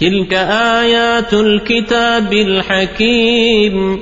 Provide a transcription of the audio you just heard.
تلك آيات الكتاب الحكيم.